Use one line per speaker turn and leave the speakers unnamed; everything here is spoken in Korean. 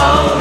사울